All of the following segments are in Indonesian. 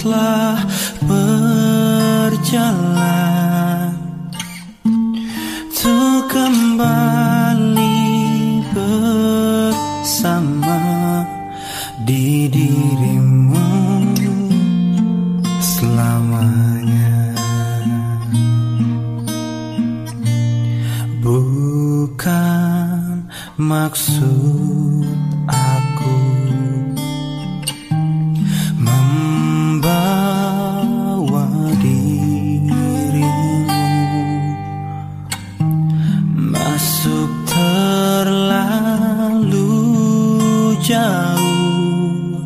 telah berjalan Tuh kembali bersama di dirimu selamanya. Bukan maksud masuk terlalu jauh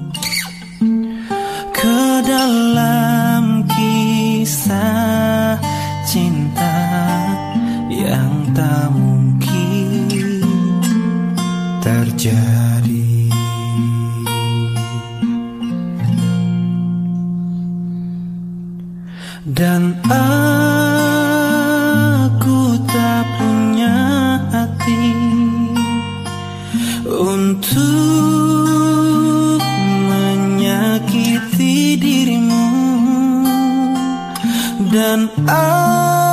ke dalam kisah cinta yang tak mungkin terjadi. Dan aku hati untuk menyakiti dirimu dan aku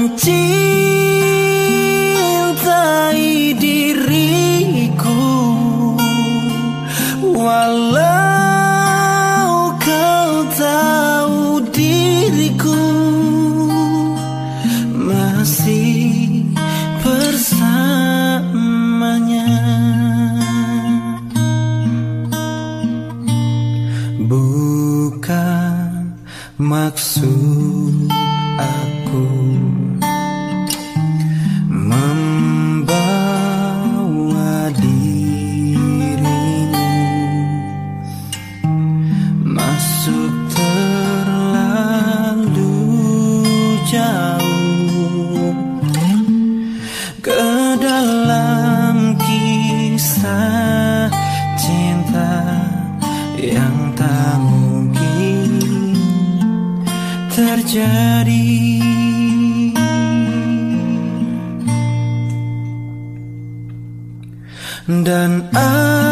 mencintai diriku walau kau tahu diriku masih bersamanya. Bukan maksud terjadi. Dan aku